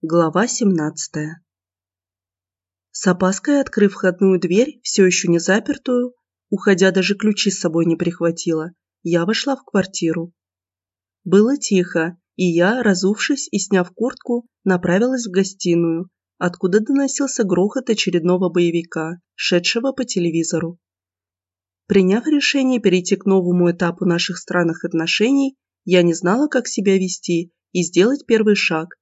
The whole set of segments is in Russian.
Глава 17 С опаской открыв входную дверь, все еще не запертую, уходя даже ключи с собой не прихватила, я вошла в квартиру. Было тихо, и я, разувшись и сняв куртку, направилась в гостиную, откуда доносился грохот очередного боевика, шедшего по телевизору. Приняв решение перейти к новому этапу наших странных отношений, я не знала, как себя вести и сделать первый шаг,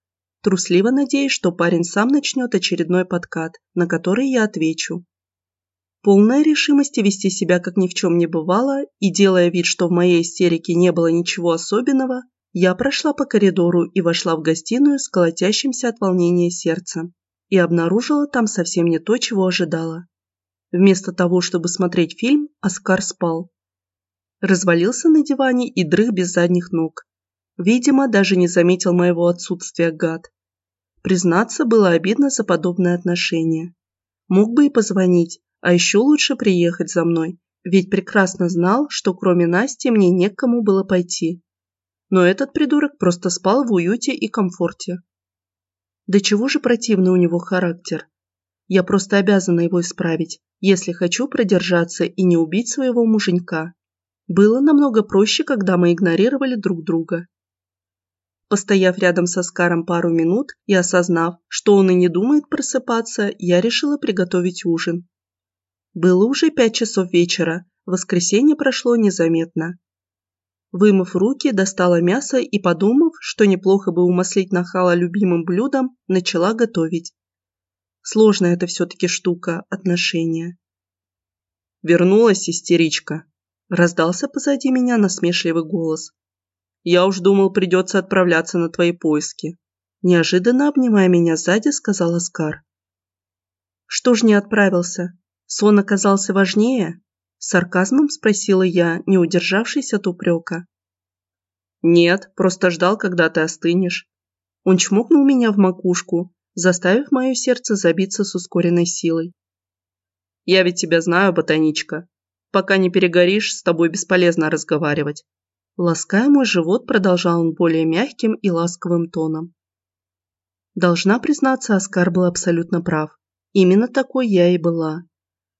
трусливо надеясь, что парень сам начнет очередной подкат, на который я отвечу. Полная решимости вести себя как ни в чем не бывало и делая вид, что в моей истерике не было ничего особенного, я прошла по коридору и вошла в гостиную с колотящимся от волнения сердцем и обнаружила там совсем не то, чего ожидала. Вместо того, чтобы смотреть фильм, Оскар спал. Развалился на диване и дрых без задних ног. Видимо, даже не заметил моего отсутствия гад. Признаться, было обидно за подобное отношение. Мог бы и позвонить, а еще лучше приехать за мной, ведь прекрасно знал, что кроме Насти мне не к кому было пойти. Но этот придурок просто спал в уюте и комфорте. Да чего же противный у него характер. Я просто обязана его исправить, если хочу продержаться и не убить своего муженька. Было намного проще, когда мы игнорировали друг друга. Постояв рядом со Скаром пару минут и осознав, что он и не думает просыпаться, я решила приготовить ужин. Было уже пять часов вечера, воскресенье прошло незаметно. Вымыв руки, достала мясо и, подумав, что неплохо бы умаслить нахала любимым блюдом, начала готовить. Сложная это все-таки штука, отношения. Вернулась истеричка. Раздался позади меня насмешливый голос. Я уж думал, придется отправляться на твои поиски. Неожиданно обнимая меня сзади, сказал Оскар. Что ж не отправился? Сон оказался важнее? С сарказмом спросила я, не удержавшись от упрека. Нет, просто ждал, когда ты остынешь. Он чмокнул меня в макушку, заставив мое сердце забиться с ускоренной силой. Я ведь тебя знаю, ботаничка. Пока не перегоришь, с тобой бесполезно разговаривать. Лаская мой живот, продолжал он более мягким и ласковым тоном. Должна признаться, Оскар был абсолютно прав. Именно такой я и была.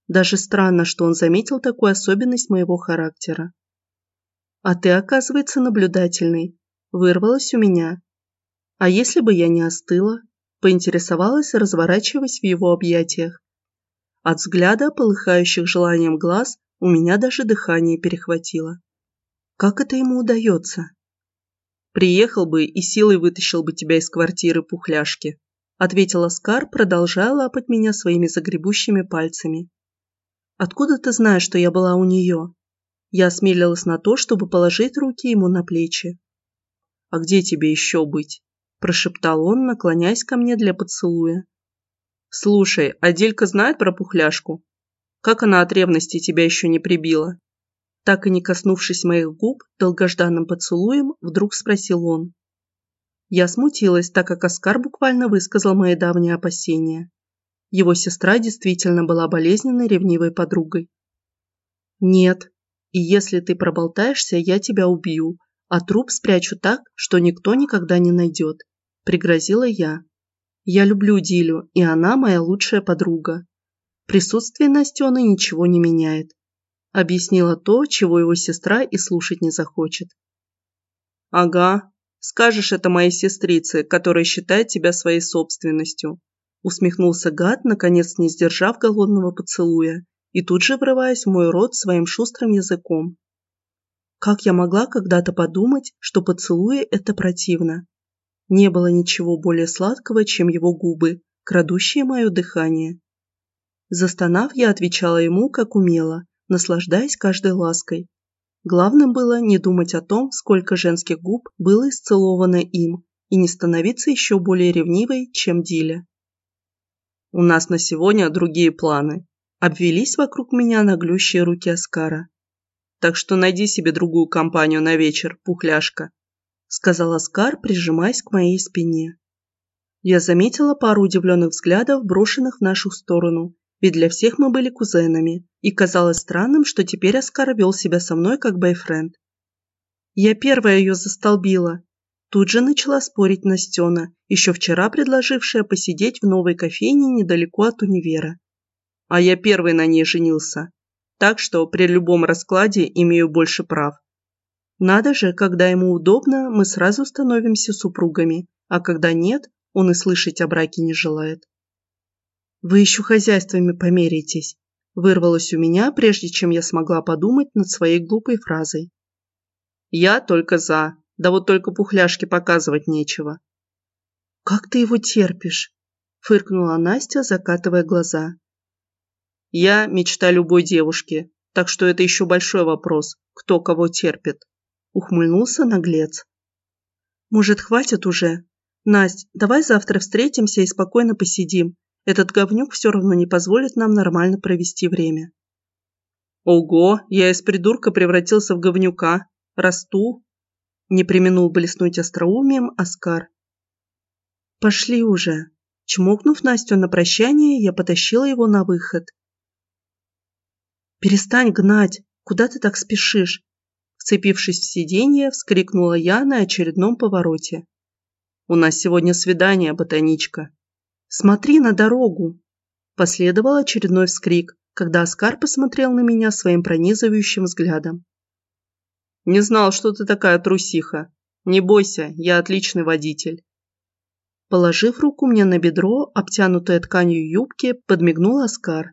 Даже странно, что он заметил такую особенность моего характера. «А ты, оказывается, наблюдательный», – вырвалось у меня. «А если бы я не остыла?» – поинтересовалась, разворачиваясь в его объятиях. От взгляда, полыхающих желанием глаз, у меня даже дыхание перехватило. Как это ему удается? Приехал бы и силой вытащил бы тебя из квартиры пухляшки, ответил Оскар, продолжая лапать меня своими загребущими пальцами. Откуда ты знаешь, что я была у нее? Я осмелилась на то, чтобы положить руки ему на плечи. «А где тебе еще быть?» – прошептал он, наклоняясь ко мне для поцелуя. «Слушай, а Делька знает про пухляшку? Как она от ревности тебя еще не прибила?» Так и не коснувшись моих губ долгожданным поцелуем, вдруг спросил он. Я смутилась, так как Оскар буквально высказал мои давние опасения. Его сестра действительно была болезненной ревнивой подругой. «Нет, и если ты проболтаешься, я тебя убью, а труп спрячу так, что никто никогда не найдет», – пригрозила я. «Я люблю Дилю, и она моя лучшая подруга. Присутствие Настены ничего не меняет объяснила то, чего его сестра и слушать не захочет. «Ага, скажешь это моей сестрице, которая считает тебя своей собственностью», усмехнулся гад, наконец не сдержав голодного поцелуя и тут же врываясь в мой рот своим шустрым языком. Как я могла когда-то подумать, что поцелуи – это противно? Не было ничего более сладкого, чем его губы, крадущие мое дыхание. Застонав, я отвечала ему, как умела, наслаждаясь каждой лаской. Главным было не думать о том, сколько женских губ было исцеловано им, и не становиться еще более ревнивой, чем Диля. «У нас на сегодня другие планы», – обвелись вокруг меня наглющие руки Оскара. «Так что найди себе другую компанию на вечер, пухляшка», – сказал Оскар, прижимаясь к моей спине. Я заметила пару удивленных взглядов, брошенных в нашу сторону, ведь для всех мы были кузенами, и казалось странным, что теперь Оскар вел себя со мной как бойфренд. Я первая ее застолбила. Тут же начала спорить Настена, еще вчера предложившая посидеть в новой кофейне недалеко от универа. А я первый на ней женился. Так что при любом раскладе имею больше прав. Надо же, когда ему удобно, мы сразу становимся супругами, а когда нет, он и слышать о браке не желает. «Вы еще хозяйствами померяетесь», – вырвалось у меня, прежде чем я смогла подумать над своей глупой фразой. «Я только за, да вот только пухляшки показывать нечего». «Как ты его терпишь?» – фыркнула Настя, закатывая глаза. «Я – мечта любой девушки, так что это еще большой вопрос, кто кого терпит», – ухмыльнулся наглец. «Может, хватит уже? Насть, давай завтра встретимся и спокойно посидим. Этот говнюк все равно не позволит нам нормально провести время». «Ого, я из придурка превратился в говнюка. Расту». Не применул блеснуть остроумием Оскар. «Пошли уже». Чмокнув Настю на прощание, я потащила его на выход. «Перестань гнать! Куда ты так спешишь?» Вцепившись в сиденье, вскрикнула я на очередном повороте. «У нас сегодня свидание, ботаничка». «Смотри на дорогу!» Последовал очередной вскрик, когда Оскар посмотрел на меня своим пронизывающим взглядом. «Не знал, что ты такая трусиха. Не бойся, я отличный водитель». Положив руку мне на бедро, обтянутое тканью юбки, подмигнул Оскар.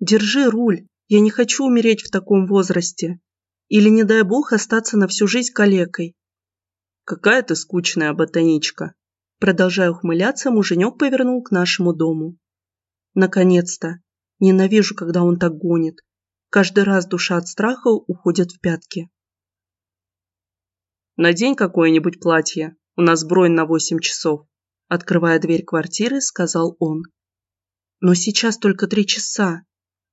«Держи руль, я не хочу умереть в таком возрасте. Или, не дай бог, остаться на всю жизнь калекой». «Какая ты скучная ботаничка!» Продолжая ухмыляться, муженек повернул к нашему дому. Наконец-то. Ненавижу, когда он так гонит. Каждый раз душа от страха уходит в пятки. «Надень какое-нибудь платье. У нас бронь на восемь часов», открывая дверь квартиры, сказал он. «Но сейчас только три часа»,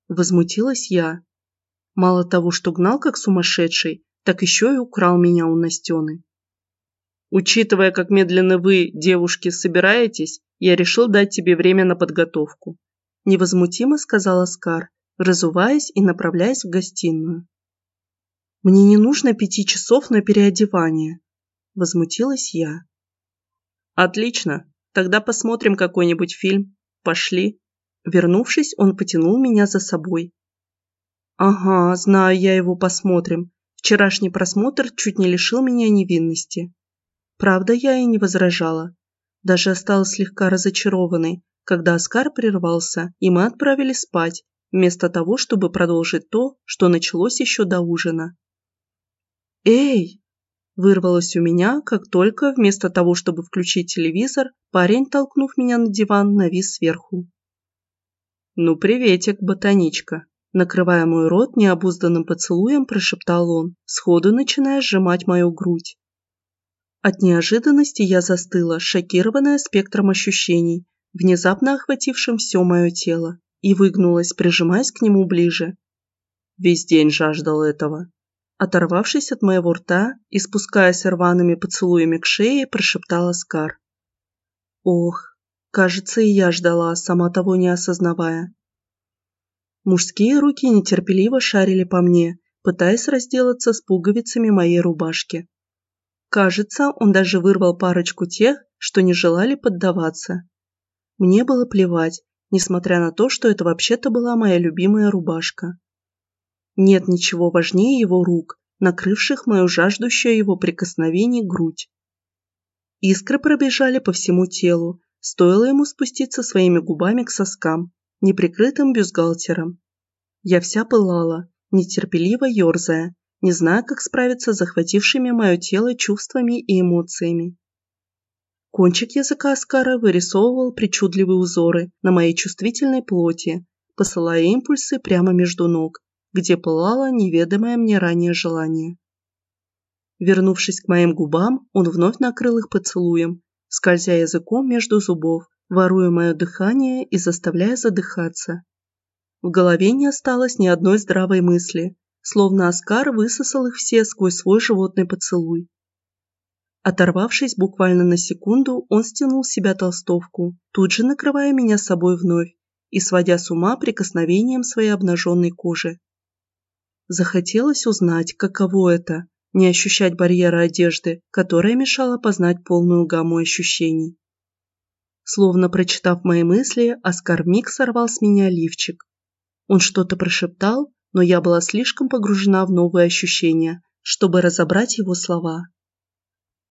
Возмутилась я. Мало того, что гнал как сумасшедший, так еще и украл меня у Настены. Учитывая, как медленно вы, девушки, собираетесь, я решил дать тебе время на подготовку. Невозмутимо сказал Оскар, разуваясь и направляясь в гостиную. Мне не нужно пяти часов на переодевание. Возмутилась я. Отлично. Тогда посмотрим какой-нибудь фильм. Пошли. Вернувшись, он потянул меня за собой. Ага, знаю я его, посмотрим. Вчерашний просмотр чуть не лишил меня невинности. Правда, я и не возражала. Даже осталась слегка разочарованной, когда Оскар прервался, и мы отправились спать, вместо того, чтобы продолжить то, что началось еще до ужина. «Эй!» – вырвалось у меня, как только, вместо того, чтобы включить телевизор, парень, толкнув меня на диван, навис сверху. «Ну, приветик, ботаничка!» Накрывая мой рот необузданным поцелуем, прошептал он, сходу начиная сжимать мою грудь. От неожиданности я застыла, шокированная спектром ощущений, внезапно охватившим все мое тело, и выгнулась, прижимаясь к нему ближе. Весь день жаждал этого. Оторвавшись от моего рта и спускаясь рваными поцелуями к шее, прошептал Оскар. Ох, Кажется, и я ждала, сама того не осознавая. Мужские руки нетерпеливо шарили по мне, пытаясь разделаться с пуговицами моей рубашки. Кажется, он даже вырвал парочку тех, что не желали поддаваться. Мне было плевать, несмотря на то, что это вообще-то была моя любимая рубашка. Нет ничего важнее его рук, накрывших мою жаждущую его прикосновений грудь. Искры пробежали по всему телу, Стоило ему спуститься своими губами к соскам, неприкрытым бюстгальтером. Я вся пылала, нетерпеливо ерзая, не зная, как справиться с захватившими мое тело чувствами и эмоциями. Кончик языка Аскара вырисовывал причудливые узоры на моей чувствительной плоти, посылая импульсы прямо между ног, где пылало неведомое мне ранее желание. Вернувшись к моим губам, он вновь накрыл их поцелуем, скользя языком между зубов, воруя мое дыхание и заставляя задыхаться. В голове не осталось ни одной здравой мысли, словно Оскар высосал их все сквозь свой животный поцелуй. Оторвавшись буквально на секунду, он стянул с себя толстовку, тут же накрывая меня собой вновь и сводя с ума прикосновением своей обнаженной кожи. Захотелось узнать, каково это не ощущать барьера одежды, которая мешала познать полную гамму ощущений. Словно прочитав мои мысли, Оскар миг сорвал с меня лифчик. Он что-то прошептал, но я была слишком погружена в новые ощущения, чтобы разобрать его слова.